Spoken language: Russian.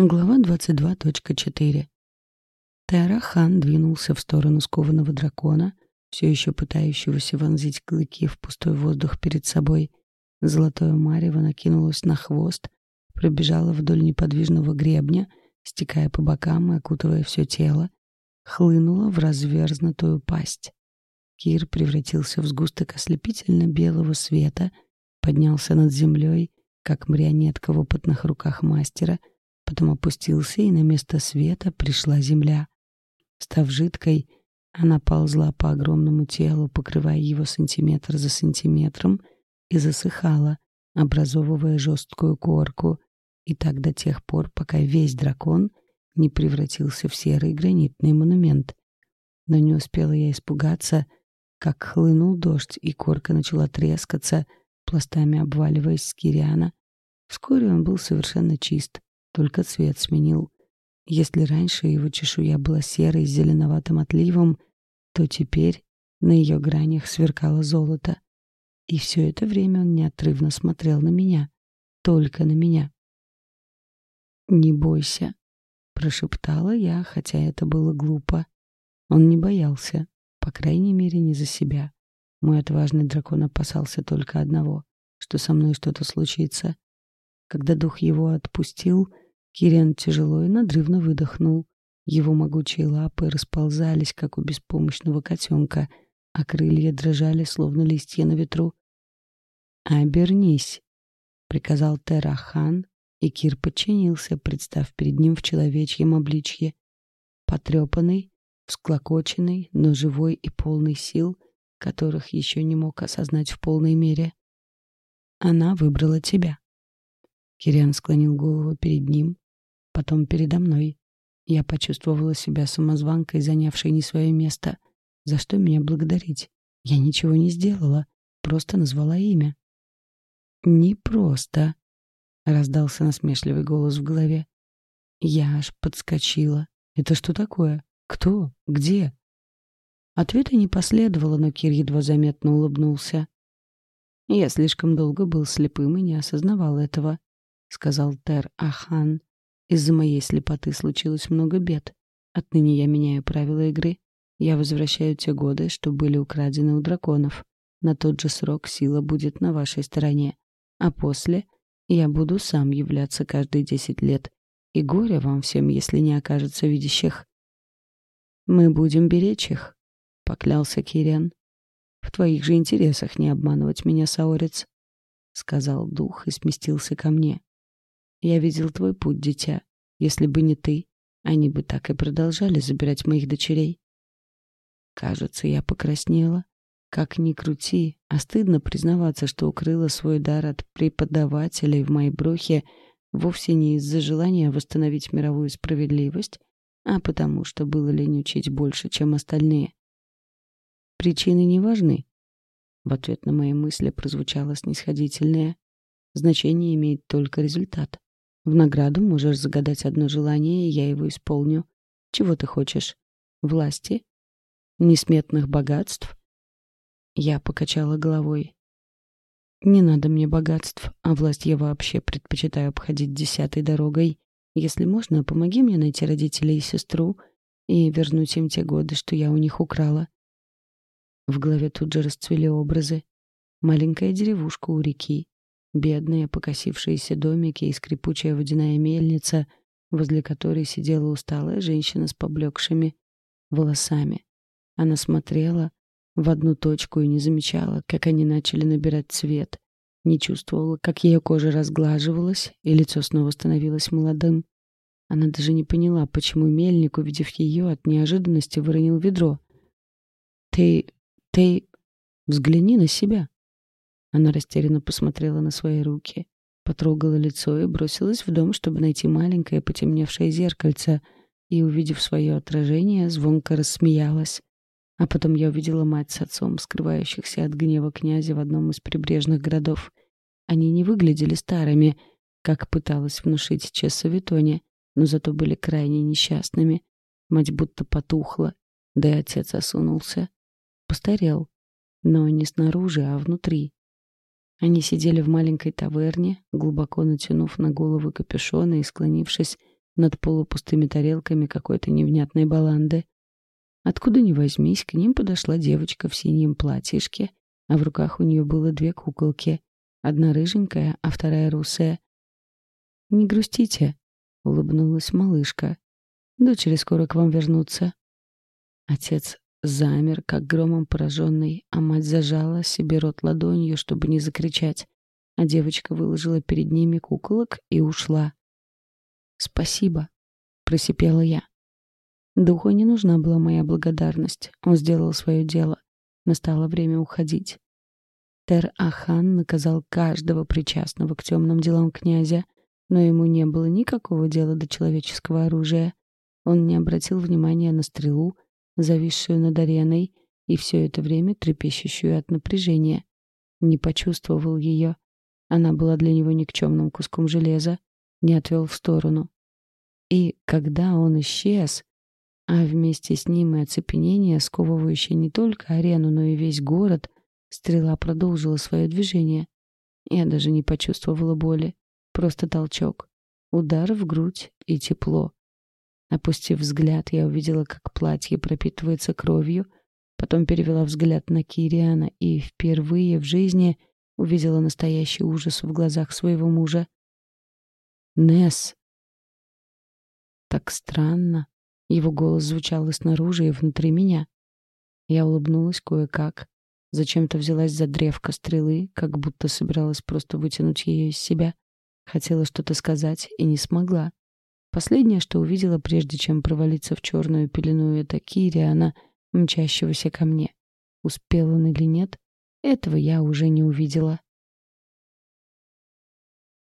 Глава 22.4. Терахан двинулся в сторону скованного дракона, все еще пытающегося вонзить клыки в пустой воздух перед собой. Золотое марево накинулось на хвост, пробежало вдоль неподвижного гребня, стекая по бокам и окутывая все тело, хлынуло в разверзнутую пасть. Кир превратился в сгусток ослепительно-белого света, поднялся над землей, как марионетка в опытных руках мастера — потом опустился, и на место света пришла земля. Став жидкой, она ползла по огромному телу, покрывая его сантиметр за сантиметром, и засыхала, образовывая жесткую корку, и так до тех пор, пока весь дракон не превратился в серый гранитный монумент. Но не успела я испугаться, как хлынул дождь, и корка начала трескаться, пластами обваливаясь с Кириана. Вскоре он был совершенно чист только цвет сменил. Если раньше его чешуя была серой с зеленоватым отливом, то теперь на ее гранях сверкало золото. И все это время он неотрывно смотрел на меня. Только на меня. «Не бойся», — прошептала я, хотя это было глупо. Он не боялся, по крайней мере, не за себя. Мой отважный дракон опасался только одного, что со мной что-то случится. Когда дух его отпустил, Кириан тяжело и надрывно выдохнул. Его могучие лапы расползались, как у беспомощного котенка, а крылья дрожали, словно листья на ветру. «Обернись», — приказал Терахан, и Кир подчинился, представ перед ним в человечьем обличье. Потрепанный, всклокоченный, но живой и полный сил, которых еще не мог осознать в полной мере. «Она выбрала тебя», Кириан склонил голову перед ним, потом передо мной. Я почувствовала себя самозванкой, занявшей не свое место. За что меня благодарить? Я ничего не сделала, просто назвала имя. «Не просто», — раздался насмешливый голос в голове. Я аж подскочила. «Это что такое? Кто? Где?» Ответа не последовало, но Кир едва заметно улыбнулся. «Я слишком долго был слепым и не осознавал этого. — сказал Тер Ахан. «Из-за моей слепоты случилось много бед. Отныне я меняю правила игры. Я возвращаю те годы, что были украдены у драконов. На тот же срок сила будет на вашей стороне. А после я буду сам являться каждые десять лет. И горе вам всем, если не окажется видящих». «Мы будем беречь их», — поклялся Кириан. «В твоих же интересах не обманывать меня, Саорец», — сказал дух и сместился ко мне. Я видел твой путь, дитя. Если бы не ты, они бы так и продолжали забирать моих дочерей. Кажется, я покраснела. Как ни крути, а стыдно признаваться, что укрыла свой дар от преподавателей в моей брохе вовсе не из-за желания восстановить мировую справедливость, а потому что было лень учить больше, чем остальные. Причины не важны. В ответ на мои мысли прозвучало снисходительное. Значение имеет только результат. В награду можешь загадать одно желание, и я его исполню. Чего ты хочешь? Власти? Несметных богатств? Я покачала головой. Не надо мне богатств, а власть я вообще предпочитаю обходить десятой дорогой. Если можно, помоги мне найти родителей и сестру и вернуть им те годы, что я у них украла. В голове тут же расцвели образы. Маленькая деревушка у реки, Бедные покосившиеся домики и скрипучая водяная мельница, возле которой сидела усталая женщина с поблекшими волосами. Она смотрела в одну точку и не замечала, как они начали набирать цвет, не чувствовала, как ее кожа разглаживалась, и лицо снова становилось молодым. Она даже не поняла, почему мельник, увидев ее, от неожиданности выронил ведро. «Ты... ты... взгляни на себя», она растерянно посмотрела на свои руки, потрогала лицо и бросилась в дом, чтобы найти маленькое потемневшее зеркальце, и, увидев свое отражение, звонко рассмеялась. А потом я увидела мать с отцом, скрывающихся от гнева князя в одном из прибрежных городов. Они не выглядели старыми, как пыталась внушить Чесса Витоне, но зато были крайне несчастными. Мать будто потухла, да и отец осунулся. Постарел, но не снаружи, а внутри, они сидели в маленькой таверне, глубоко натянув на головы капюшоны и склонившись над полупустыми тарелками какой-то невнятной баланды. Откуда ни возьмись, к ним подошла девочка в синем платьишке, а в руках у нее было две куколки. Одна рыженькая, а вторая русая. «Не грустите», — улыбнулась малышка. «Дочери скоро к вам вернутся». Отец замер, как громом пораженный, а мать зажала себе рот ладонью, чтобы не закричать. А девочка выложила перед ними куколок и ушла. «Спасибо», — просипела я. Духу не нужна была моя благодарность. Он сделал свое дело. Настало время уходить. Тер-Ахан наказал каждого причастного к темным делам князя, но ему не было никакого дела до человеческого оружия. Он не обратил внимания на стрелу, зависшую над ареной, и все это время трепещущую от напряжения. Не почувствовал ее. Она была для него никчемным куском железа, не отвел в сторону. И когда он исчез, а вместе с ним и оцепенение, сковывающее не только арену, но и весь город, стрела продолжила свое движение. Я даже не почувствовала боли. Просто толчок. Удар в грудь и тепло. Опустив взгляд, я увидела, как платье пропитывается кровью, потом перевела взгляд на Кириана и впервые в жизни увидела настоящий ужас в глазах своего мужа. «Несс!» Так странно. Его голос звучал и снаружи, и внутри меня. Я улыбнулась кое-как. Зачем-то взялась за древко стрелы, как будто собиралась просто вытянуть ее из себя. Хотела что-то сказать и не смогла. Последнее, что увидела, прежде чем провалиться в черную пелену, это Кириана, мчащегося ко мне. Успел он или нет, этого я уже не увидела.